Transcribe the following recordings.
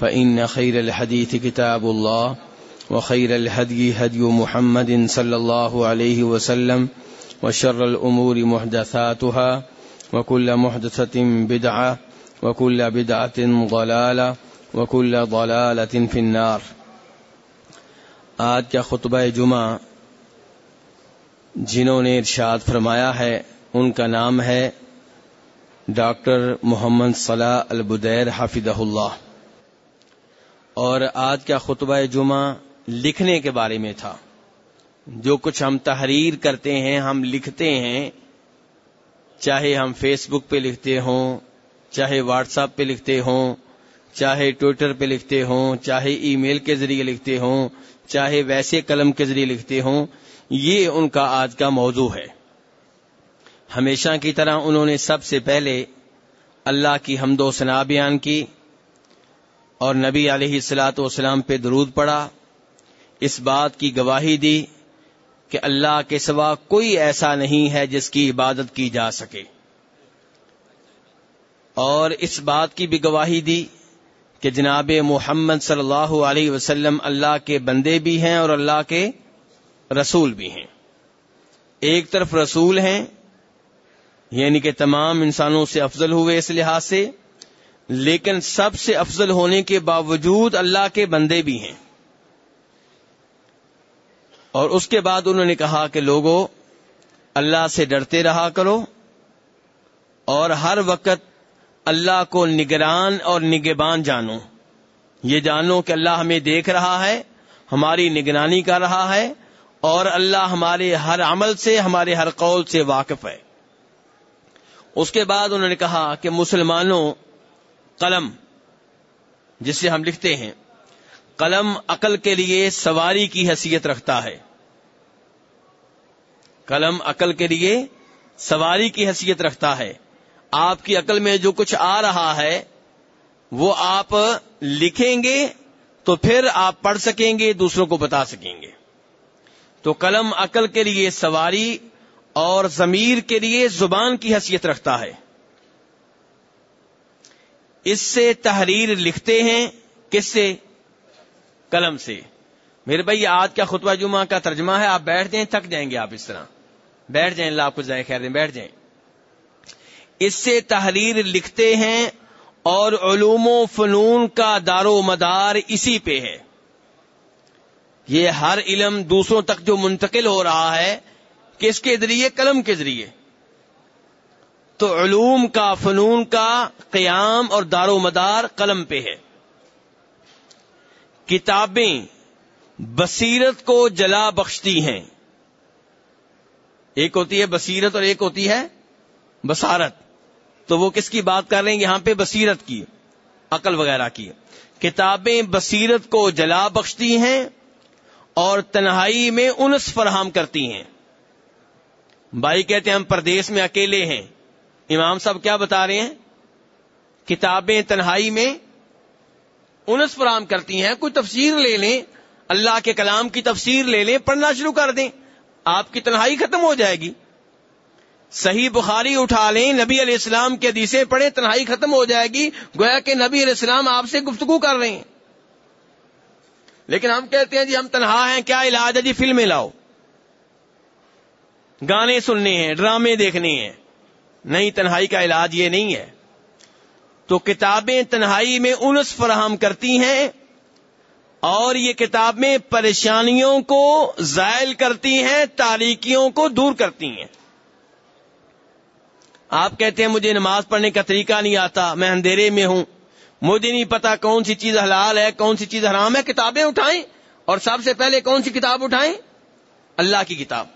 فإن خير الحديث كتاب الله وخير الهدي هدي محمد صلى الله عليه وسلم وشر الأمور محدثاتها وكل محدثة بدعة وكل بدعة ضلالة وكل ضلالة في النار. آج کا خطبہ جمعہ جنہوں نے ارشاد فرمایا ہے، ان کا نام ہے ڈاکٹر محمد صلاح البدیر حافظ اللہ۔ اور آج کا خطبہ جمعہ لکھنے کے بارے میں تھا۔ جو کچھ ہم تحریر کرتے ہیں، ہم لکھتے ہیں، چاہے ہم فیس بک پہ لکھتے ہوں، چاہے واٹس ایپ پہ لکھتے ہوں، چاہے ٹویٹر پہ لکھتے ہوں، چاہے ای میل کے ذریعے لکھتے ہوں، چاہے ویسے قلم کے ذریعے لکھتے ہوں، یہ ان کا آج کا موضوع ہے۔ ہمیشہ کی طرح انہوں نے سب سے پہلے اللہ کی حمد و ثنا بیان کی۔ اور نبی علیہ السلاۃ والسلام پہ درود پڑا، اس بات کی گواہی دی کہ اللہ کے سوا کوئی ایسا نہیں ہے جس کی عبادت کی جا سکے۔ اور اس بات کی بھی گواہی دی کہ جناب محمد صلی اللہ علیہ وسلم اللہ کے بندے بھی ہیں اور اللہ کے رسول بھی ہیں۔ ایک طرف رسول ہیں یعنی کہ تمام انسانوں سے افضل ہوئے اس لحاظ سے لیکن سب سے افضل ہونے کے باوجود اللہ کے بندے بھی ہیں۔ اور اس کے بعد انہوں نے کہا کہ لوگوں اللہ سے ڈرتے رہا کرو اور ہر وقت اللہ کو نگران اور نگبان جانو۔ یہ جانو کہ اللہ ہمیں دیکھ رہا ہے، ہماری نگرانی کر رہا ہے اور اللہ ہمارے ہر عمل سے، ہمارے ہر قول سے واقف ہے۔ اس کے بعد انہوں نے کہا کہ مسلمانوں قلم جس سے ہم لکھتے ہیں۔ قلم عقل کے لیے سواری کی حیثیت رکھتا ہے۔ قلم عقل کے لیے سواری کی حیثیت رکھتا ہے۔ آپ کی عقل میں جو کچھ آ رہا ہے، وہ آپ لکھیں گے تو پھر آپ پڑھ سکیں گے، دوسروں کو بتا سکیں گے۔ تو قلم عقل کے لیے سواری اور ضمیر کے لیے زبان کی حیثیت رکھتا ہے۔ اس سے تحریر لکھتے ہیں کس سے؟ قلم سے۔ میرے بھائی آج کا خطبہ جمعہ کا ترجمہ ہے۔ آپ بیٹھ جائیں، تھک جائیں گے آپ اس طرح۔ بیٹھ جائیں، اللہ آپ کو ذائقہ خیر دیں۔ بیٹھ جائیں۔ اس سے تحریر لکھتے ہیں اور علوم و فنون کا دار و مدار اسی پہ ہے۔ یہ ہر علم دوسروں تک جو منتقل ہو رہا ہے، کس کے ذریعے؟ قلم کے ذریعے۔ تو علوم کا، فنون کا قیام اور دار و مدار قلم پہ ہے۔ کتابیں بصیرت کو جلا بخشتی ہیں۔ ایک ہوتی ہے بصیرت اور ایک ہوتی ہے بصارت۔ تو وہ کس کی بات کر رہے ہیں؟ یہاں پہ بصیرت کی، عقل وغیرہ کی۔ کتابیں بصیرت کو جلا بخشتی ہیں اور تنہائی میں انس فراہم کرتی ہیں۔ بھائی کہتے ہیں ہم پردیش میں اکیلے ہیں۔ امام صاحب کیا بتا رہے ہیں؟ کتابیں تنہائی میں انس فراہم کرتی ہیں، کوئی تفسیر لے لیں، اللہ کے کلام کی تفسیر لے لیں، پڑھنا شروع کر دیں، آپ کی تنہائی ختم ہو جائے گی۔ صحیح بخاری اٹھا لیں، نبی علیہ السلام کے حدیثیں پڑھیں، تنہائی ختم ہو جائے گی، گویا کہ نبی علیہ السلام آپ سے گفتگو کر رہے ہیں۔ لیکن ہم کہتے ہیں جی ہم تنہا ہیں، کیا علاج ہے؟ جی فلمیں لاؤ۔ گانے سننے ہیں، ڈرامے دیکھنے ہیں۔ نہیں، تنہائی کا علاج یہ نہیں ہے۔ تو کتابیں تنہائی میں انس فراہم کرتی ہیں اور یہ کتابیں پریشانیوں کو زائل کرتی ہیں، تاریکیوں کو دور کرتی ہیں۔ آپ کہتے ہیں، مجھے نماز پڑھنے کا طریقہ نہیں آتا، میں اندھیرے میں ہوں۔ مجھے نہیں پتا کون سی چیز حلال ہے، کون سی چیز حرام ہے۔ کتابیں اٹھائیں اور سب سے پہلے کون سی کتاب اٹھائیں؟ اللہ کی کتاب۔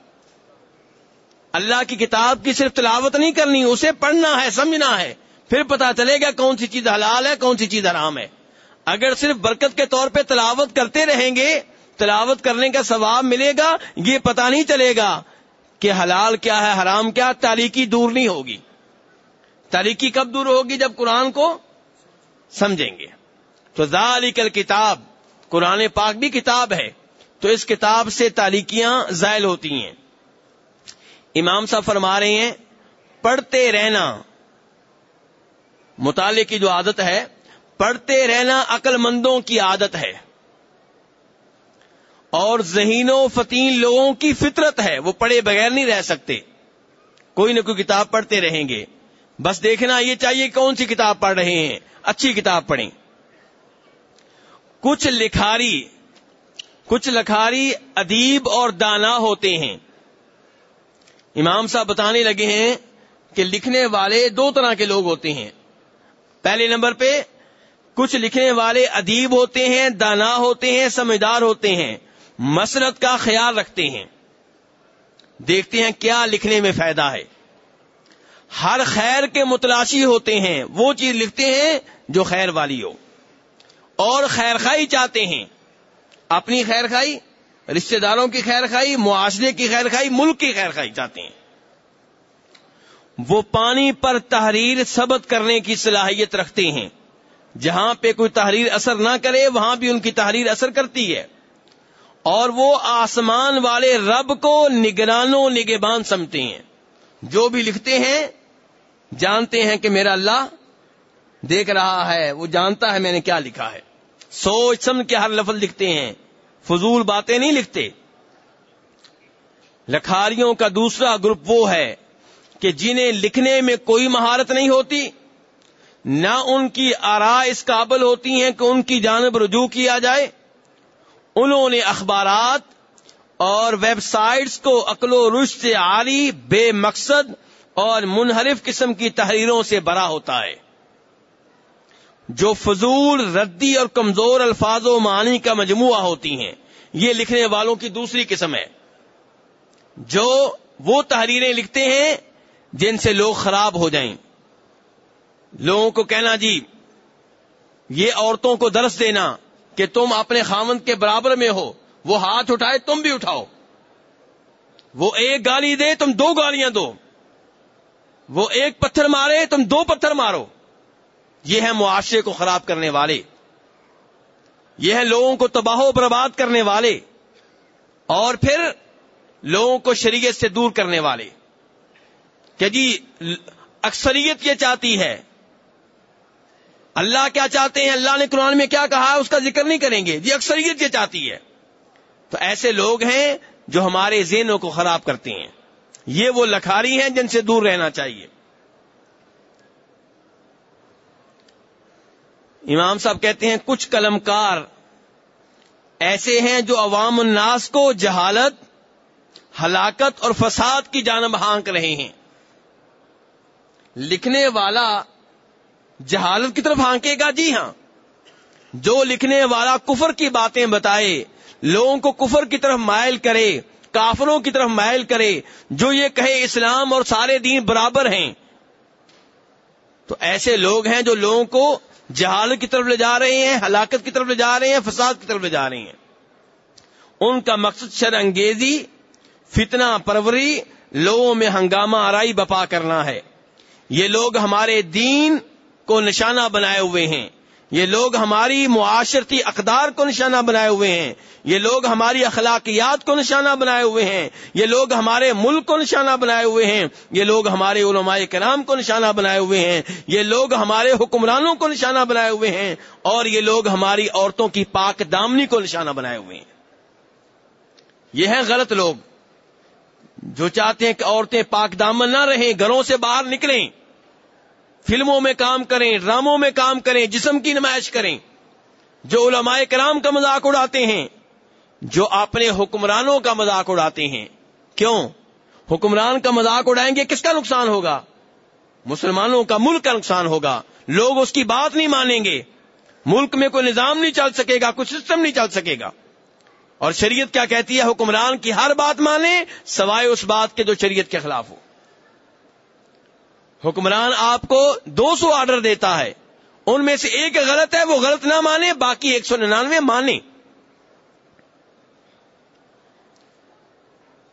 اللہ کی کتاب کی صرف تلاوت نہیں کرنی، اسے پڑھنا ہے، سمجھنا ہے۔ پھر پتا چلے گا کون سی چیز حلال ہے، کون سی چیز حرام ہے۔ اگر صرف برکت کے طور پہ تلاوت کرتے رہیں گے، تلاوت کرنے کا ثواب ملے گا، یہ پتا نہیں چلے گا کہ حلال کیا ہے، حرام کیا تاریخی دور نہیں ہوگی۔ تاریخی کب دور ہوگی؟ جب قرآن کو سمجھیں گے۔ تو ذالک کتاب قرآن پاک بھی کتاب ہے۔ تو اس کتاب سے تاریکیاں زائل ہوتی ہیں۔ امام صاحب فرما رہے ہیں، پڑھتے رہنا۔ مطالعے کی جو عادت ہے، پڑھتے رہنا عقل مندوں کی عادت ہے۔ اور ذہین و فتین لوگوں کی فطرت ہے، وہ پڑھے بغیر نہیں رہ سکتے۔ کوئی نہ کوئی کتاب پڑھتے رہیں گے۔ بس دیکھنا یہ چاہیے کون سی کتاب پڑھ رہے ہیں۔ اچھی کتاب پڑھیں۔ کچھ لکھاری کچھ لکھاری ادیب اور دانا ہوتے ہیں۔ امام صاحب بتانے لگے ہیں کہ لکھنے والے دو طرح کے لوگ ہوتے ہیں۔ پہلے نمبر پہ کچھ لکھنے والے ادیب ہوتے ہیں، دانا ہوتے ہیں، سمجھدار ہوتے ہیں، مسرت کا خیال رکھتے ہیں۔ دیکھتے ہیں کیا لکھنے میں فائدہ ہے۔ ہر خیر کے متلاشی ہوتے ہیں، وہ چیز لکھتے ہیں جو خیر والی ہو۔ اور خیر خائی چاہتے ہیں۔ اپنی خیر خائی رشتہ داروں کی خیر خائی معاشرے کی خیر خائی ملک کی خیر خائی چاہتے ہیں۔ وہ پانی پر تحریر ثبت کرنے کی صلاحیت رکھتے ہیں۔ جہاں پہ کوئی تحریر اثر نہ کرے، وہاں بھی ان کی تحریر اثر کرتی ہے۔ اور وہ آسمان والے رب کو نگرانوں نگبان سمتے ہیں۔ جو بھی لکھتے ہیں، جانتے ہیں کہ میرا اللہ دیکھ رہا ہے، وہ جانتا ہے میں نے کیا لکھا ہے۔ سوچ سمجھ کے ہر لفظ لکھتے ہیں۔ فضول باتیں نہیں لکھتے۔ لکھاریوں کا دوسرا گروپ وہ ہے کہ جنہیں لکھنے میں کوئی مہارت نہیں ہوتی، نہ ان کی آرا اس قابل ہوتی ہیں کہ ان کی جانب رجوع کیا جائے۔ انہوں نے اخبارات اور ویب سائٹس کو عقل و رش سے عاری بے مقصد اور منحرف قسم کی تحریروں سے بڑا ہوتا ہے۔ جو فضول، ردی اور کمزور الفاظ و معنی کا مجموعہ ہوتی ہیں، یہ لکھنے والوں کی دوسری قسم ہے۔ جو وہ تحریریں لکھتے ہیں، جن سے لوگ خراب ہو جائیں۔ لوگوں کو کہنا جی یہ عورتوں کو درس دینا کہ تم اپنے خامند کے برابر میں ہو، وہ ہاتھ اٹھائے، تم بھی اٹھاؤ۔ وہ ایک گالی دے، تم دو گالیاں دو۔ وہ ایک پتھر مارے، تم دو پتھر مارو۔ یہ ہے معاشرے کو خراب کرنے والے۔ یہ ہے لوگوں کو تباہ و برباد کرنے والے۔ اور پھر لوگوں کو شریعت سے دور کرنے والے۔ کہ جی اکثریت یہ چاہتی ہے۔ اللہ کیا چاہتے ہیں؟ اللہ نے قرآن میں کیا کہا؟ اس کا ذکر نہیں کریں گے۔ جی اکثریت یہ چاہتی ہے۔ تو ایسے لوگ ہیں جو ہمارے ذہنوں کو خراب کرتے ہیں۔ یہ وہ لکھاری ہیں جن سے دور رہنا چاہیے۔ امام صاحب کہتے ہیں کچھ کلمکار ایسے ہیں جو عوام الناس کو جہالت، ہلاکت اور فساد کی جانب ہانک رہے ہیں۔ لکھنے والا جہالت کی طرف ہانکے گا؟ جی ہاں۔ جو لکھنے والا کفر کی باتیں بتائے، لوگوں کو کفر کی طرف مائل کرے، کافروں کی طرف مائل کرے، جو یہ کہے اسلام اور سارے دین برابر ہیں۔ تو ایسے لوگ ہیں جو لوگوں کو جہالت کی طرف لے جا رہے ہیں، ہلاکت کی طرف لے جا رہے ہیں، فساد کی طرف لے جا رہے ہیں۔ ان کا مقصد شر انگیزی، فتنہ پروری، لوگوں میں ہنگامہ آرائی بپا کرنا ہے۔ یہ لوگ ہمارے دین کو نشانہ بنائے ہوئے ہیں۔ یہ لوگ ہماری معاشرتی اقدار کو نشانہ بنائے ہوئے ہیں۔ یہ لوگ ہماری اخلاقیات کو نشانہ بنائے ہوئے ہیں۔ یہ لوگ ہمارے ملک کو نشانہ بنائے ہوئے ہیں۔ یہ لوگ ہمارے علماء کرام کو نشانہ بنائے ہوئے ہیں۔ یہ لوگ ہمارے حکمرانوں کو نشانہ بنائے ہوئے ہیں۔ اور یہ لوگ ہماری عورتوں کی پاک دامنی کو نشانہ بنائے ہوئے ہیں۔ یہ ہیں غلط لوگ۔ جو چاہتے ہیں کہ عورتیں پاک دامن نہ رہیں، گھروں سے باہر نکلیں فلموں میں کام کریں، ڈراموں میں کام کریں، جسم کی نمائش کریں۔ جو علماء کرام کا مذاق اڑاتے ہیں، جو اپنے حکمرانوں کا مذاق اڑاتے ہیں۔ کیوں؟ حکمران کا مذاق اڑائیں گے، کس کا نقصان ہوگا؟ مسلمانوں کا ملک کا نقصان ہوگا۔ لوگ اس کی بات نہیں مانیں گے۔ ملک میں کوئی نظام نہیں چل سکے گا، کوئی سسٹم نہیں چل سکے گا۔ اور شریعت کیا کہتی ہے؟ حکمران کی ہر بات مانے سوائے اس بات کے جو شریعت کے خلاف ہو۔ حکمران آپ کو دو سو آرڈر دیتا ہے۔ ان میں سے ایک غلط ہے، وہ غلط نہ مانے، باقی ایک سو ننانوے مانے۔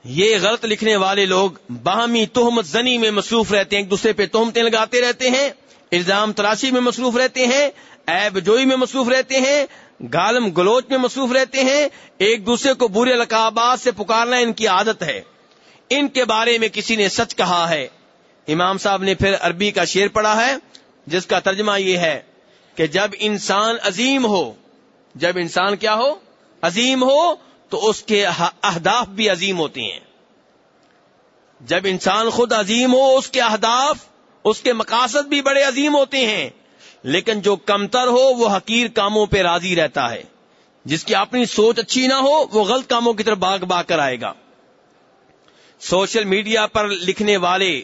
یہ غلط لکھنے والے لوگ باہمی تہمت زنی میں مصروف رہتے ہیں، ایک دوسرے پہ تہمتیں لگاتے رہتے ہیں، الزام تراشی میں مصروف رہتے ہیں ایب جوئی میں مصروف رہتے ہیں گالم گلوچ میں مصروف رہتے ہیں۔ ایک دوسرے کو برے لقابات سے پکارنا ان کی عادت ہے۔ ان کے بارے میں کسی نے سچ کہا ہے۔ امام صاحب نے پھر عربی کا شعر پڑھا ہے، جس کا ترجمہ یہ ہے کہ جب انسان عظیم ہو، جب انسان کیا ہو، عظیم ہو، تو اس کے اہداف بھی عظیم ہوتے ہیں۔ جب انسان خود عظیم ہو، اس کے اہداف، اس کے مقاصد بھی بڑے عظیم ہوتے ہیں۔ لیکن جو کمتر ہو، وہ حقیر کاموں پہ راضی رہتا ہے۔ جس کی اپنی سوچ اچھی نہ ہو، وہ غلط کاموں کی طرف باغ باغ کر آئے گا۔ سوشل میڈیا پر لکھنے والے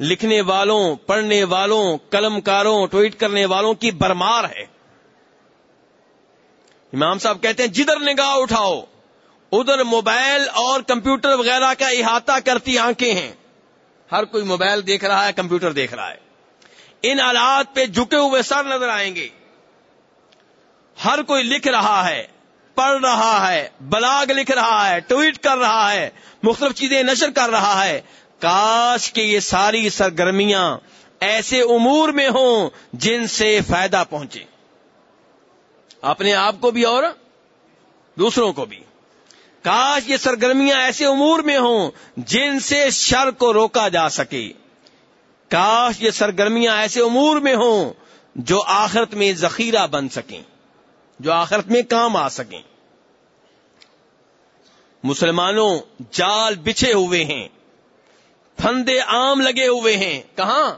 لکھنے والوں، پڑھنے والوں قلم کاروں ٹویٹ کرنے والوں کی برمار ہے۔ امام صاحب کہتے ہیں، جدھر نگاہ اٹھاؤ، ادھر موبائل اور کمپیوٹر وغیرہ کا احاطہ کرتی آنکھیں ہیں۔ ہر کوئی موبائل دیکھ رہا ہے، کمپیوٹر دیکھ رہا ہے۔ ان آلات پہ جھکے ہوئے سر نظر آئیں گے۔ ہر کوئی لکھ رہا ہے، پڑھ رہا ہے، بلاگ لکھ رہا ہے ٹویٹ کر رہا ہے، مختلف چیزیں نشر کر رہا ہے۔ کاش کہ یہ ساری سرگرمیاں ایسے امور میں ہوں جن سے فائدہ پہنچے۔ اپنے آپ کو بھی اور دوسروں کو بھی۔ کاش یہ سرگرمیاں ایسے امور میں ہوں جن سے شر کو روکا جا سکے۔ کاش یہ سرگرمیاں ایسے امور میں ہوں جو آخرت میں ذخیرہ بن سکیں، جو آخرت میں کام آ سکیں۔ مسلمانوں، جال بچھے ہوئے ہیں۔ پھندے عام لگے ہوئے ہیں۔ کہاں؟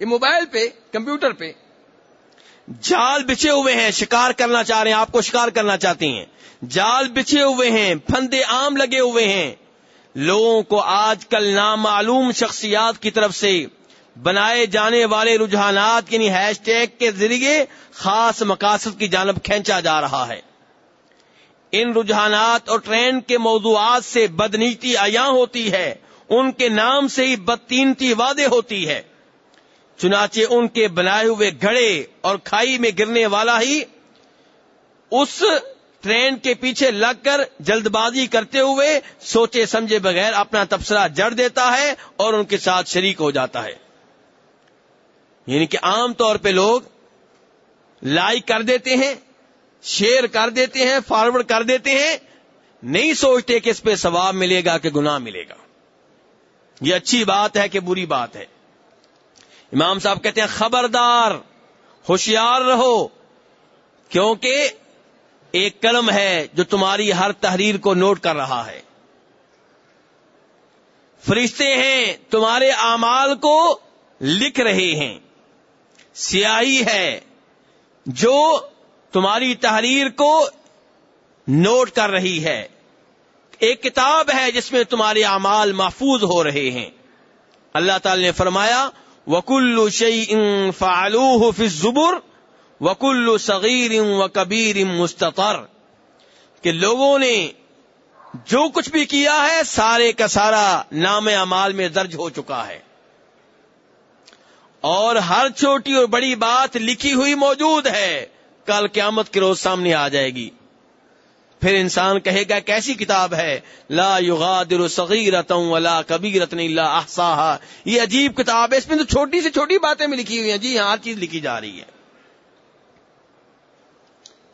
یہ موبائل پہ، کمپیوٹر پہ۔ جال بچھے ہوئے ہیں، شکار کرنا چاہ رہے ہیں، آپ کو شکار کرنا چاہتی ہیں۔ جال بچھے ہوئے ہیں، پھندے عام لگے ہوئے ہیں۔ لوگوں کو آج کل نامعلوم شخصیات کی طرف سے بنائے جانے والے رجحانات یعنی ہیش ٹیگ کے ذریعے خاص مقاصد کی جانب کھینچا جا رہا ہے۔ ان رجحانات اور ٹرینڈ کے موضوعات سے بدنیتی عیاں ہوتی ہے۔ ان کے نام سے ہی بدتینتی وعدے ہوتی ہے۔ چنانچہ ان کے بنائے ہوئے گھڑے اور کھائی میں گرنے والا ہی اس ٹرین کے پیچھے لگ کر جلد بازی کرتے ہوئے سوچے سمجھے بغیر اپنا تبصرہ جڑ دیتا ہے اور ان کے ساتھ شریک ہو جاتا ہے۔ یعنی کہ عام طور پہ لوگ لائک کر دیتے ہیں شیئر کر دیتے ہیں، فارورڈ کر دیتے ہیں، نہیں سوچتے کہ اس پہ ثواب ملے گا کہ گناہ ملے گا۔ یہ اچھی بات ہے کہ بری بات ہے۔ امام صاحب کہتے ہیں، خبردار، ہوشیار رہو، کیونکہ ایک قلم ہے جو تمہاری ہر تحریر کو نوٹ کر رہا ہے۔ فرشتے ہیں، تمہارے اعمال کو لکھ رہے ہیں۔ سیاہی ہے جو تمہاری تحریر کو نوٹ کر رہی ہے۔ ایک کتاب ہے جس میں تمہارے اعمال محفوظ ہو رہے ہیں۔ اللہ تعالی نے فرمایا وکل شعی ان فعلو زبر وکل صغیر و کبیر مستطر۔ کہ لوگوں نے جو کچھ بھی کیا ہے، سارے کا سارا نام امال میں درج ہو چکا ہے۔ اور ہر چھوٹی اور بڑی بات لکھی ہوئی موجود ہے۔ کل قیامت کے روز سامنے آ جائے گی۔ پھر انسان کہے گا کیسی کتاب ہے؟ لا یغادر صغیرتا ولا کبیرتا الا احصاها یہ عجیب کتاب ہے، اس میں تو چھوٹی سے چھوٹی باتیں بھی لکھی ہوئی ہیں۔ جی ہاں، ہر چیز لکھی جا رہی ہے۔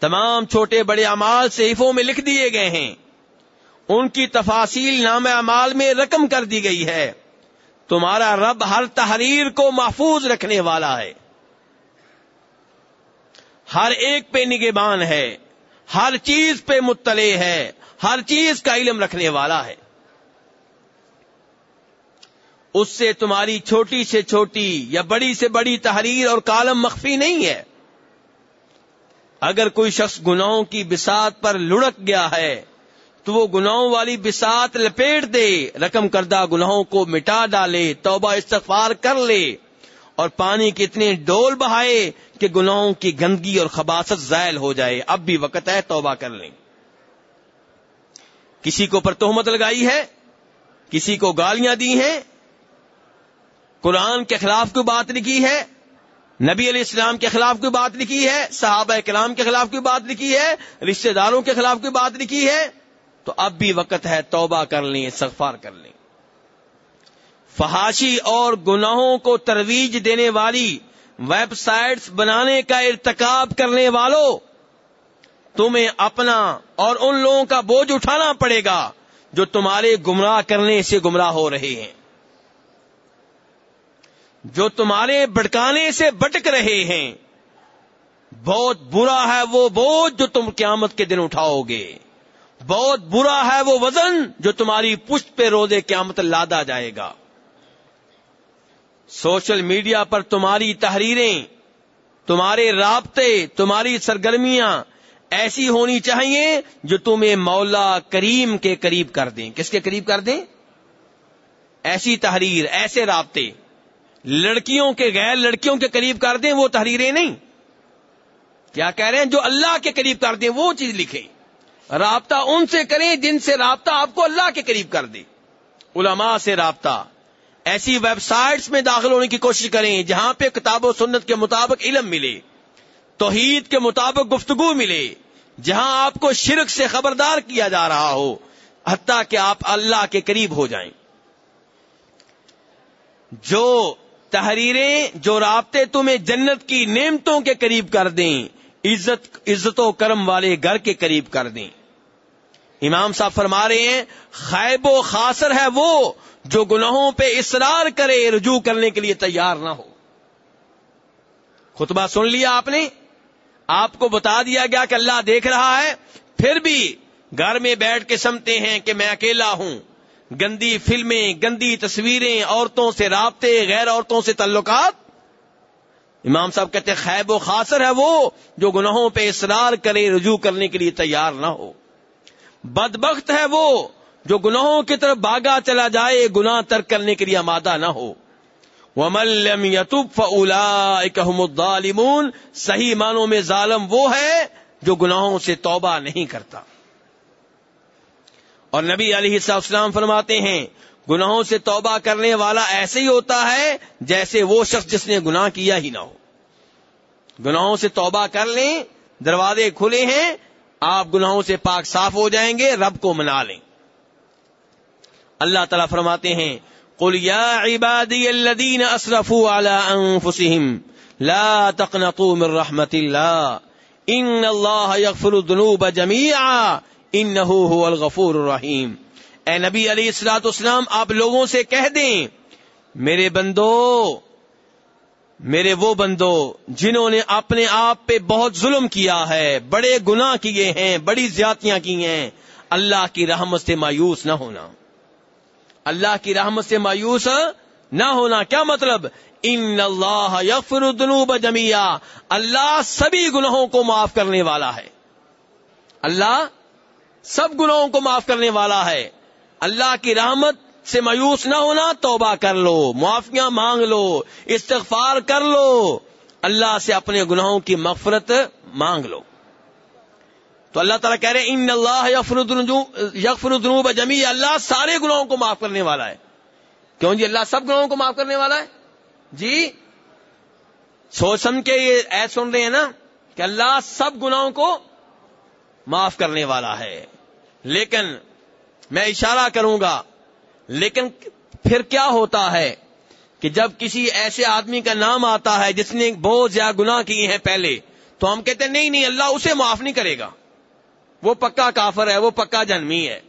تمام چھوٹے بڑے امال صحیفوں میں لکھ دیے گئے ہیں۔ ان کی تفاصیل نام امال میں رقم کر دی گئی ہے۔ تمہارا رب ہر تحریر کو محفوظ رکھنے والا ہے۔ ہر ایک پہ نگبان ہے۔ ہر چیز پہ مطلع ہے، ہر چیز کا علم رکھنے والا ہے۔ اس سے تمہاری چھوٹی سے چھوٹی یا بڑی سے بڑی تحریر اور کالم مخفی نہیں ہے۔ اگر کوئی شخص گناہوں کی بسات پر لڑک گیا ہے، تو وہ گناہوں والی بسات لپیٹ دے، رقم کردہ گناہوں کو مٹا ڈالے، توبہ استغفار کر لے۔ اور پانی کے اتنے ڈول بہائے کہ گناہوں کی گندگی اور خباست زائل ہو جائے۔ اب بھی وقت ہے، توبہ کر لیں۔ کسی کو پر تہمت لگائی ہے؟ کسی کو گالیاں دی ہیں؟ قرآن کے خلاف کوئی بات لکھی ہے؟ نبی علیہ السلام کے خلاف کوئی بات لکھی ہے؟ صحابہ کلام کے خلاف کوئی بات لکھی ہے؟ رشتہ داروں کے خلاف کوئی بات لکھی ہے؟ تو اب بھی وقت ہے، توبہ کر لیں سغفار کر لیں۔ فحاشی اور گناہوں کو ترویج دینے والی ویب سائٹس بنانے کا ارتکاب کرنے والوں تمہیں اپنا اور ان لوگوں کا بوجھ اٹھانا پڑے گا جو تمہارے گمراہ کرنے سے گمراہ ہو رہے ہیں۔ جو تمہارے بٹکانے سے بٹک رہے ہیں۔ بہت برا ہے وہ بوجھ جو تم قیامت کے دن اٹھاؤ گے۔ بہت برا ہے وہ وزن جو تمہاری پشت پہ روزے قیامت لادا جائے گا۔ سوشل میڈیا پر تمہاری تحریریں، تمہارے رابطے، تمہاری سرگرمیاں ایسی ہونی چاہیے جو تمہیں مولا کریم کے قریب کر دیں۔ کس کے قریب کر دیں؟ ایسی تحریر، ایسے رابطے۔ لڑکیوں کے غیر لڑکیوں کے قریب کر دیں وہ تحریریں نہیں۔ کیا کہہ رہے ہیں؟ جو اللہ کے قریب کر دیں وہ چیز لکھیں۔ رابطہ ان سے کریں جن سے رابطہ آپ کو اللہ کے قریب کر دے۔ علماء سے رابطہ۔ ایسی ویب سائٹس میں داخل ہونے کی کوشش کریں، جہاں پہ کتاب و سنت کے مطابق علم ملے، توحید کے مطابق گفتگو ملے، جہاں آپ کو شرک سے خبردار کیا جا رہا ہو، حتیٰ کہ آپ اللہ کے قریب ہو جائیں۔ جو تحریریں، جو رابطے تمہیں جنت کی نعمتوں کے قریب کر دیں، عزت عزت و کرم والے گھر کے قریب کر دیں۔ امام صاحب فرما رہے ہیں، خیب و خاصر ہے وہ جو گناہوں پہ اصرار کرے، رجوع کرنے کے لیے تیار نہ ہو۔ خطبہ سن لیا آپ نے؟ آپ کو بتا دیا گیا کہ اللہ دیکھ رہا ہے، پھر بھی گھر میں بیٹھ کے سمتے ہیں کہ میں اکیلا ہوں۔ گندی فلمیں، گندی تصویریں، عورتوں سے رابطے، غیر عورتوں سے تعلقات۔ امام صاحب کہتے ہیں، خیب و خاصر ہے وہ جو گناہوں پہ اصرار کرے، رجوع کرنے کے لیے تیار نہ ہو۔ بدبخت ہے وہ جو گناہوں کی طرف بھاگا چلا جائے، گناہ ترک کرنے کے لیے آمادہ نہ ہو۔ وملم یتوب الظالمون۔ صحیح معنوں میں ظالم وہ ہے جو گناہوں سے توبہ نہیں کرتا۔ اور نبی علیہ السلام فرماتے ہیں، گناہوں سے توبہ کرنے والا ایسے ہی ہوتا ہے جیسے وہ شخص جس نے گناہ کیا ہی نہ ہو۔ گناہوں سے توبہ کر لیں، دروازے کھلے ہیں، آپ گناہوں سے پاک صاف ہو جائیں گے، رب کو منا لیں۔ اللہ تعالیٰ فرماتے ہیں، قل یا عبادی الذین اسرفوا على انفسهم لا تقنطوا من رحمت اللہ ان اللہ یغفر الذنوب جميعا انه هو الغفور الرحیم اے نبی علیہ السلاۃ اسلام آپ لوگوں سے کہہ دیں، میرے بندو، میرے وہ بندو جنہوں نے اپنے آپ پہ بہت ظلم کیا ہے، بڑے گناہ کیے ہیں، بڑی زیادتیاں کی ہیں، اللہ کی رحمت سے مایوس نہ ہونا۔ اللہ کی رحمت سے مایوس نہ ہونا کیا مطلب؟ ان اللہ یغفر الذنوب جمیا اللہ سبھی گناہوں کو معاف کرنے والا ہے۔ اللہ سب گناہوں کو معاف کرنے والا ہے۔ اللہ کی رحمت سے مایوس نہ ہونا، توبہ کر لو، معافیاں مانگ لو، استغفار کر لو۔ اللہ سے اپنے گناہوں کی مغفرت مانگ لو۔ تو اللہ تعالیٰ کہہ رہے ان اللہ یغفر الذنوب جمی اللہ سارے گناہوں کو معاف کرنے والا ہے۔ کیوں جی؟ اللہ سب گناہوں کو معاف کرنے والا ہے؟ جی؟ سوچ سمجھ کے یہ ایس سن رہے ہیں نا کہ اللہ سب گناہوں کو معاف کرنے والا ہے۔ لیکن میں اشارہ کروں گا، لیکن پھر کیا ہوتا ہے کہ جب کسی ایسے آدمی کا نام آتا ہے جس نے بہت زیادہ گنا کیے ہیں پہلے، تو ہم کہتے ہیں، نہیں نہیں، اللہ اسے معاف نہیں کرے گا۔ وہ پکا کافر ہے، وہ پکا جنمی ہے۔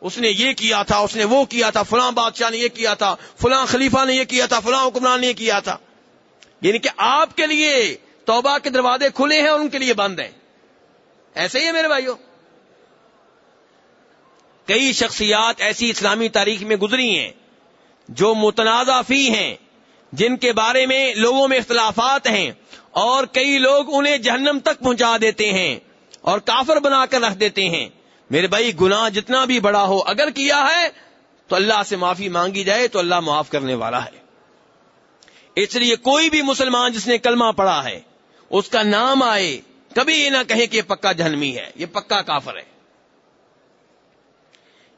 اس نے یہ کیا تھا، اس نے وہ کیا تھا، فلاں بادشاہ نے یہ کیا تھا، فلاں خلیفہ نے یہ کیا تھا، فلاں حکمران نے یہ کیا تھا۔ یعنی کہ آپ کے لیے توبہ کے دروازے کھلے ہیں اور ان کے لیے بند ہیں۔ ایسے ہی ہے میرے بھائیوں کئی شخصیات ایسی اسلامی تاریخ میں گزری ہیں جو متنازع فی ہیں، جن کے بارے میں لوگوں میں اختلافات ہیں اور کئی لوگ انہیں جہنم تک پہنچا دیتے ہیں۔ اور کافر بنا کر رکھ دیتے ہیں۔ میرے بھائی، گناہ جتنا بھی بڑا ہو، اگر کیا ہے، تو اللہ سے معافی مانگی جائے، تو اللہ معاف کرنے والا ہے۔ اس لیے کوئی بھی مسلمان جس نے کلمہ پڑا ہے، اس کا نام آئے، کبھی یہ نہ کہے کہ یہ پکا جہنمی ہے، یہ پکا کافر ہے۔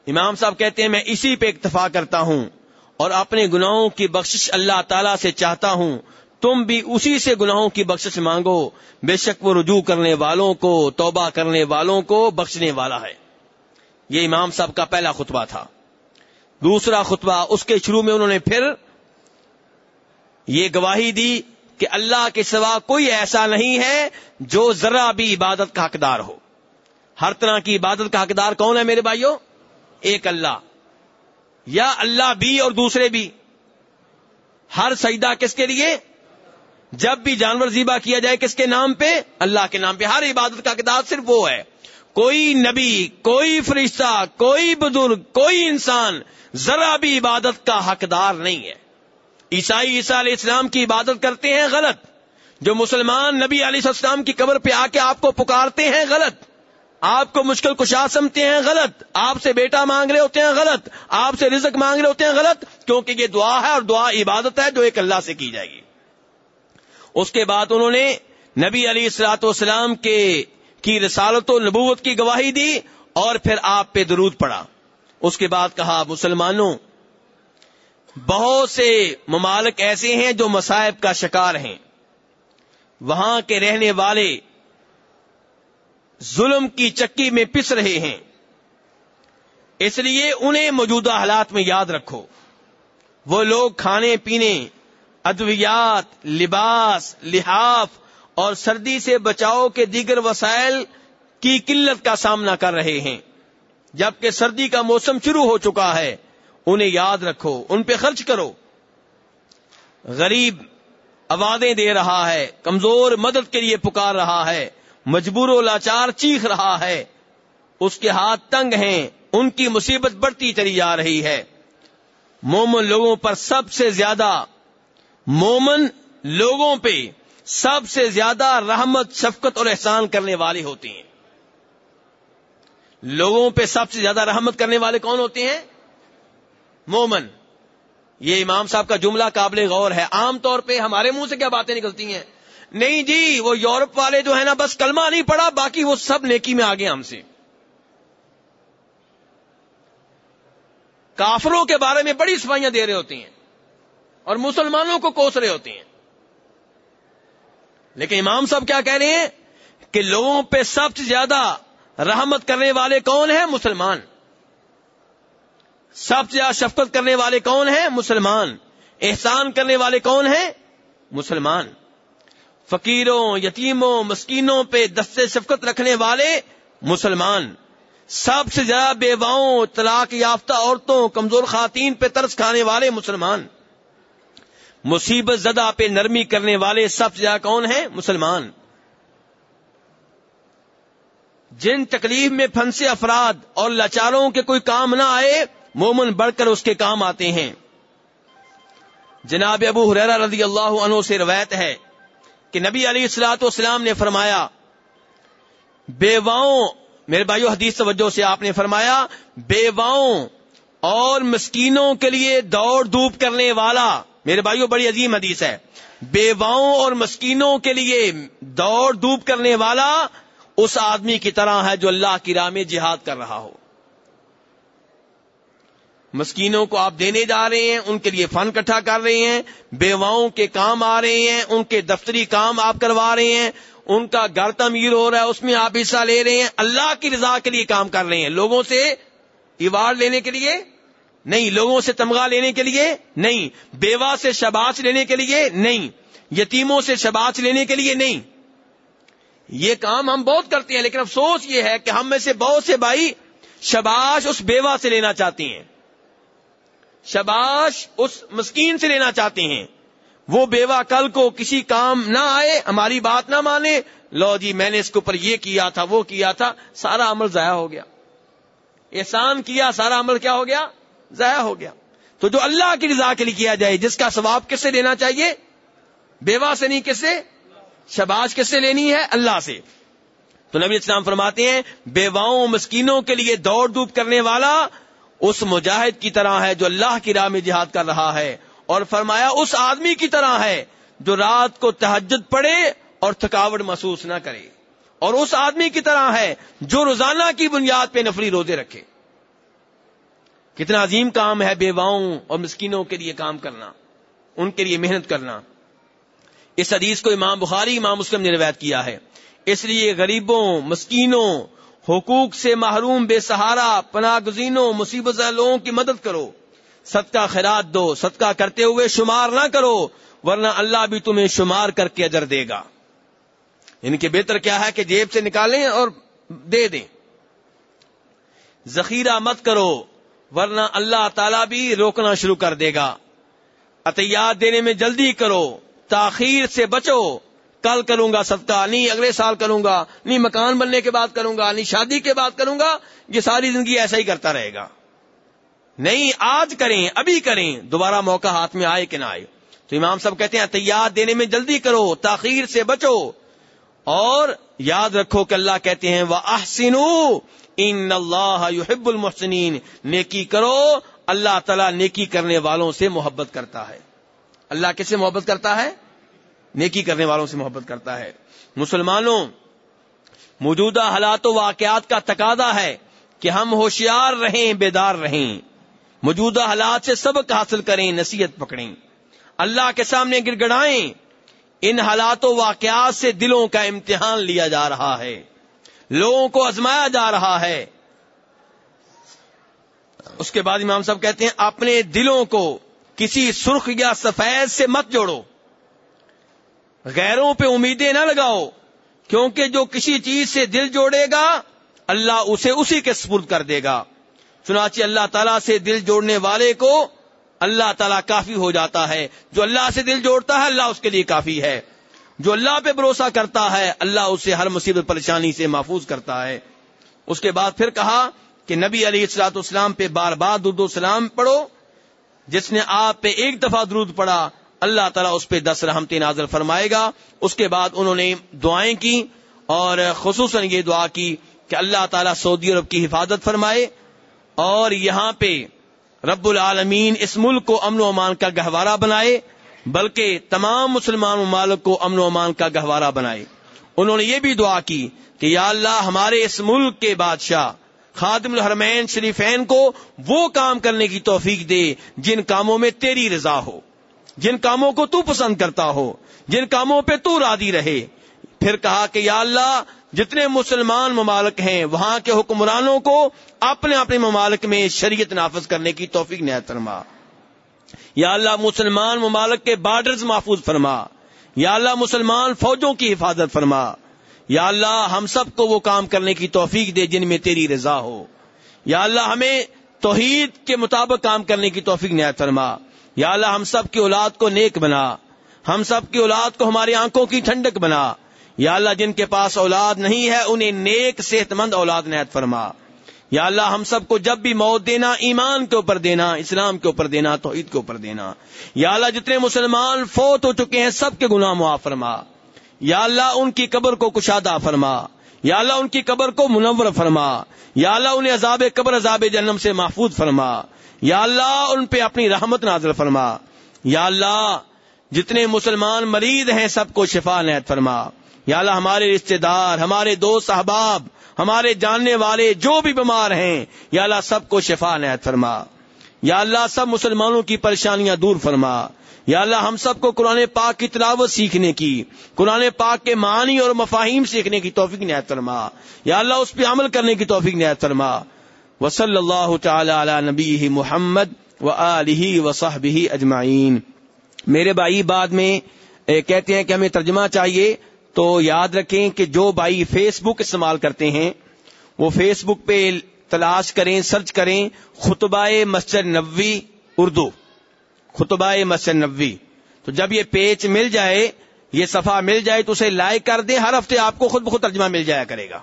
امام صاحب کہتے ہیں، میں اسی پہ اکتفا کرتا ہوں اور اپنے گناہوں کی بخشش اللہ تعالی سے چاہتا ہوں۔ تم بھی اسی سے گناہوں کی بخشش مانگو۔ بے شک وہ رجوع کرنے والوں کو، توبہ کرنے والوں کو بخشنے والا ہے۔ یہ امام صاحب کا پہلا خطبہ تھا۔ دوسرا خطبہ اس کے شروع میں انہوں نے پھر یہ گواہی دی کہ اللہ کے سوا کوئی ایسا نہیں ہے جو ذرا بھی عبادت کا حقدار ہو۔ ہر طرح کی عبادت کا حقدار کون ہے میرے بھائیوں؟ ایک اللہ۔ یا اللہ بھی اور دوسرے بھی۔ ہر سجدہ کس کے لیے؟ جب بھی جانور زیبا کیا جائے کس کے نام پہ؟ اللہ کے نام پہ۔ ہر عبادت کا حقدار صرف وہ ہے۔ کوئی نبی، کوئی فرشتہ، کوئی بزرگ، کوئی انسان ذرا بھی عبادت کا حقدار نہیں ہے۔ عیسائی عیسیٰ علیہ السلام کی عبادت کرتے ہیں غلط۔ جو مسلمان نبی علیہ السلام کی قبر پہ آ کے آپ کو پکارتے ہیں غلط۔ آپ کو مشکل کشا سمتے ہیں غلط۔ آپ سے بیٹا مانگ رہے ہوتے ہیں غلط۔ آپ سے رزق مانگ رہے ہوتے ہیں غلط۔ کیونکہ یہ دعا ہے اور دعا عبادت ہے جو ایک اللہ سے کی جائے گی۔ اس کے بعد انہوں نے نبی علی السلاط والسلام کے کی رسالت و نبوت کی گواہی دی اور پھر آپ پہ درود پڑا۔ اس کے بعد کہا، مسلمانوں، بہت سے ممالک ایسے ہیں جو مصائب کا شکار ہیں۔ وہاں کے رہنے والے ظلم کی چکی میں پس رہے ہیں۔ اس لیے انہیں موجودہ حالات میں یاد رکھو۔ وہ لوگ کھانے پینے ادویات، لباس، لحاف اور سردی سے بچاؤ کے دیگر وسائل کی قلت کا سامنا کر رہے ہیں۔ جبکہ سردی کا موسم شروع ہو چکا ہے، انہیں یاد رکھو، ان پہ خرچ کرو۔ غریب آوازیں دے رہا ہے، کمزور مدد کے لیے پکار رہا ہے، مجبور و لاچار چیخ رہا ہے۔ اس کے ہاتھ تنگ ہیں، ان کی مصیبت بڑھتی چلی جا رہی ہے۔ مومن لوگوں پر سب سے زیادہ مومن لوگوں پہ سب سے زیادہ رحمت، شفقت اور احسان کرنے والے ہوتے ہیں۔ لوگوں پہ سب سے زیادہ رحمت کرنے والے کون ہوتے ہیں؟ مومن۔ یہ امام صاحب کا جملہ قابل غور ہے۔ عام طور پہ ہمارے منہ سے کیا باتیں نکلتی ہیں؟ نہیں جی وہ یورپ والے جو ہے نا، بس کلمہ نہیں پڑا باقی وہ سب نیکی میں آگے ہم سے۔ کافروں کے بارے میں بڑی سفائیاں دے رہے ہوتے ہیں۔ اور مسلمانوں کو کوس رہے ہوتے ہیں۔ لیکن امام صاحب کیا کہہ رہے ہیں؟ کہ لوگوں پہ سب سے زیادہ رحمت کرنے والے کون ہیں؟ مسلمان۔ سب سے زیادہ شفقت کرنے والے کون ہیں؟ مسلمان۔ احسان کرنے والے کون ہیں؟ مسلمان۔ فقیروں، یتیموں، مسکینوں پہ دستے شفقت رکھنے والے مسلمان۔ سب سے زیادہ بیواؤں، طلاق یافتہ عورتوں، کمزور خواتین پہ ترس کھانے والے مسلمان۔ مصیبت زدہ پہ نرمی کرنے والے سب سے زیادہ کون ہیں؟ مسلمان. جن تکلیف میں پھنسے افراد اور لاچاروں کے کوئی کام نہ آئے، مومن بڑھ کر اس کے کام آتے ہیں۔ جناب ابو حریرہ رضی اللہ عنہ سے روایت ہے کہ نبی علی السلاۃ والسلام نے فرمایا، بیواؤں، میرے بھائیو، حدیث توجہ سے آپ نے فرمایا، بیواؤں اور مسکینوں کے لیے دوڑ دھوپ کرنے والا میرے بھائیو، بڑی عظیم حدیث ہے۔ بیواؤں اور مسکینوں کے لیے دوڑ دھوپ کرنے والا اس آدمی کی طرح ہے جو اللہ کی راہ میں جہاد کر رہا ہو۔ مسکینوں کو آپ دینے جا رہے ہیں، ان کے لیے فن کٹھا کر رہے ہیں، بیواؤں کے کام آ رہے ہیں، ان کے دفتری کام آپ کروا رہے ہیں، ان کا گھر تعمیر ہو رہا ہے، اس میں آپ حصہ لے رہے ہیں، اللہ کی رضا کے لیے کام کر رہے ہیں۔ لوگوں سے ایوارڈ لینے کے لیے نہیں لوگوں سے تمغہ لینے کے لیے نہیں بیوہ سے شباش لینے کے لیے نہیں یتیموں سے شباش لینے کے لیے نہیں یہ کام ہم بہت کرتے ہیں لیکن افسوس یہ ہے کہ ہم میں سے بہت سے بھائی شباش اس بیوہ سے لینا چاہتی ہیں شباش اس مسکین سے لینا چاہتے ہیں وہ بیوہ کل کو کسی کام نہ آئے ہماری بات نہ مانے لو جی میں نے اس کے اوپر یہ کیا تھا وہ کیا تھا سارا عمل ضائع ہو گیا احسان کیا سارا عمل کیا ہو گیا ضائع ہو گیا۔ تو جو اللہ کی رضا کے لیے کیا جائے، جس کا ثواب کس سے لینا چاہیے؟ بیوہ سے نہیں، کس سے؟ شباش کس سے لینی ہے؟ اللہ سے۔ تو نبی اسلام فرماتے ہیں، بیواؤں مسکینوں کے لیے دوڑ دھوپ کرنے والا اس مجاہد کی طرح ہے جو اللہ کی راہ میں جہاد کر رہا ہے۔ اور فرمایا، اس آدمی کی طرح ہے جو رات کو تہجد پڑے اور تھکاوٹ محسوس نہ کرے۔ اور اس آدمی کی طرح ہے جو روزانہ کی بنیاد پہ نفری روزے رکھے۔ کتنا عظیم کام ہے بیواؤں اور مسکینوں کے لیے کام کرنا، ان کے لیے محنت کرنا۔ اس حدیث کو امام بخاری، امام مسلم نے روایت کیا ہے۔ اس لیے غریبوں، مسکینوں، حقوق سے محروم، بے سہارا، پناہ گزینوں، مصیبت لوگوں کی مدد کرو۔ صدقہ خیرات دو، صدقہ کرتے ہوئے شمار نہ کرو، ورنہ اللہ بھی تمہیں شمار کر کے اجر دے گا۔ یعنی ان کے بہتر کیا ہے کہ جیب سے نکالیں اور دے دیں۔ ذخیرہ مت کرو۔ ورنہ اللہ تعالی بھی روکنا شروع کر دے گا۔ عطیات دینے میں جلدی کرو، تاخیر سے بچو۔ کل کروں گا صدقہ نہیں اگلے سال کروں گا نہیں مکان بننے کے بعد کروں گا نہیں شادی کے بعد کروں گا۔ یہ ساری زندگی ایسا ہی کرتا رہے گا۔ نہیں، آج کریں، ابھی کریں۔ دوبارہ موقع ہاتھ میں آئے کہ نہ آئے۔ تو امام صاحب کہتے ہیں تیار دینے میں جلدی کرو، تاخیر سے بچو۔ اور یاد رکھو کہ اللہ کہتے ہیں وہ احسن ان اللہ یحب المحسنین نیکی کرو، اللہ تعالیٰ نیکی کرنے والوں سے محبت کرتا ہے۔ اللہ کس سے محبت کرتا ہے؟ نیکی کرنے والوں سے محبت کرتا ہے۔ مسلمانوں، موجودہ حالات و واقعات کا تقاضا ہے کہ ہم ہوشیار رہیں، بیدار رہیں۔ موجودہ حالات سے سبق حاصل کریں، نصیحت پکڑیں۔ اللہ کے سامنے گر گڑائیں ان حالات و واقعات سے دلوں کا امتحان لیا جا رہا ہے۔ لوگوں کو ازمایا جا رہا ہے۔ اس کے بعد امام صاحب کہتے ہیں، اپنے دلوں کو کسی سرخ یا سفید سے مت جوڑو۔ غیروں پہ امیدیں نہ لگاؤ، کیونکہ جو کسی چیز سے دل جوڑے گا، اللہ اسے اسی کے سپرد کر دے گا۔ چنانچہ اللہ تعالیٰ سے دل جوڑنے والے کو اللہ تعالیٰ کافی ہو جاتا ہے۔ جو اللہ سے دل جوڑتا ہے، اللہ اس کے لیے کافی ہے۔ جو اللہ پہ بھروسہ کرتا ہے، اللہ اسے ہر مصیبت پریشانی سے محفوظ کرتا ہے۔ اس کے بعد پھر کہا کہ نبی علی السلاط اسلام پہ بار بار درد السلام پڑھو۔ جس نے آپ پہ ایک دفعہ درود پڑا اللہ تعالیٰ اس پہ دس رحمت نازل فرمائے گا۔ اس کے بعد انہوں نے دعائیں کی اور خصوصاً یہ دعا کی کہ اللہ تعالیٰ سعودی عرب کی حفاظت فرمائے۔ اور یہاں پہ رب العالمین اس ملک کو امن و امان کا گہوارہ بنائے۔ بلکہ تمام مسلمان ممالک کو امن و امان کا گہوارہ بنائے۔ انہوں نے یہ بھی دعا کی کہ یا اللہ ہمارے اس ملک کے بادشاہ خادم الحرمین شریفین کو وہ کام کرنے کی توفیق دے جن کاموں میں تیری رضا ہو۔ جن کاموں کو تو پسند کرتا ہو، جن کاموں پہ تو رادی رہے۔ پھر کہا کہ یا اللہ جتنے مسلمان ممالک ہیں، وہاں کے حکمرانوں کو اپنے اپنے ممالک میں شریعت نافذ کرنے کی توفیق نہ فرما۔ یا اللہ مسلمان ممالک کے بارڈرز محفوظ فرما۔ یا اللہ مسلمان فوجوں کی حفاظت فرما۔ یا اللہ ہم سب کو وہ کام کرنے کی توفیق دے جن میں تیری رضا ہو۔ یا اللہ ہمیں توحید کے مطابق کام کرنے کی توفیق نہایت فرما۔ یا اللہ ہم سب کی اولاد کو نیک بنا۔ ہم سب کی اولاد کو ہماری آنکھوں کی ٹھنڈک بنا۔ یا اللہ جن کے پاس اولاد نہیں ہے، انہیں نیک صحت مند اولاد نیت فرما۔ یا اللہ ہم سب کو جب بھی موت دینا، ایمان کے اوپر دینا، اسلام کے اوپر دینا، توحید کے اوپر دینا۔ یا اللہ جتنے مسلمان فوت ہو چکے ہیں، سب کے گناہ معاف فرما۔ یا اللہ ان کی قبر کو کشادہ فرما۔ یا اللہ ان کی قبر کو منور فرما۔ یا اللہ انہیں عذاب قبر، عذاب جنم سے محفوظ فرما۔ یا اللہ ان پہ اپنی رحمت نازل فرما۔ یا اللہ جتنے مسلمان مریض ہیں، سب کو شفا نیت فرما۔ یا اللہ ہمارے رشتے دار، ہمارے دوست احباب ہمارے جاننے والے جو بھی بیمار ہیں، یا اللہ سب کو شفا نیت فرما۔ یا اللہ سب مسلمانوں کی پریشانیاں دور فرما۔ یا اللہ ہم سب کو قرآن پاک کی تلاوت سیکھنے کی، قرآن پاک کے معنی اور مفاہیم سیکھنے کی توفیق نیت فرما۔ یا اللہ اس پہ عمل کرنے کی توفیق نیت فرما۔ وصلی اللہ تعالی علی نبی محمد و علیہ و اجمعین۔ میرے بھائی، بعد میں کہتے ہیں کہ ہمیں ترجمہ چاہیے۔ تو یاد رکھیں کہ جو بھائی فیس بک استعمال کرتے ہیں، وہ فیس بک پہ تلاش کریں سرچ کریں، خطبہ مسجد نبوی، اردو۔ خطبہ مسجد نبوی۔ تو جب یہ پیج مل جائے، یہ صفحہ مل جائے تو اسے لائک کر دیں، ہر ہفتے آپ کو خود بخود ترجمہ مل جایا کرے گا۔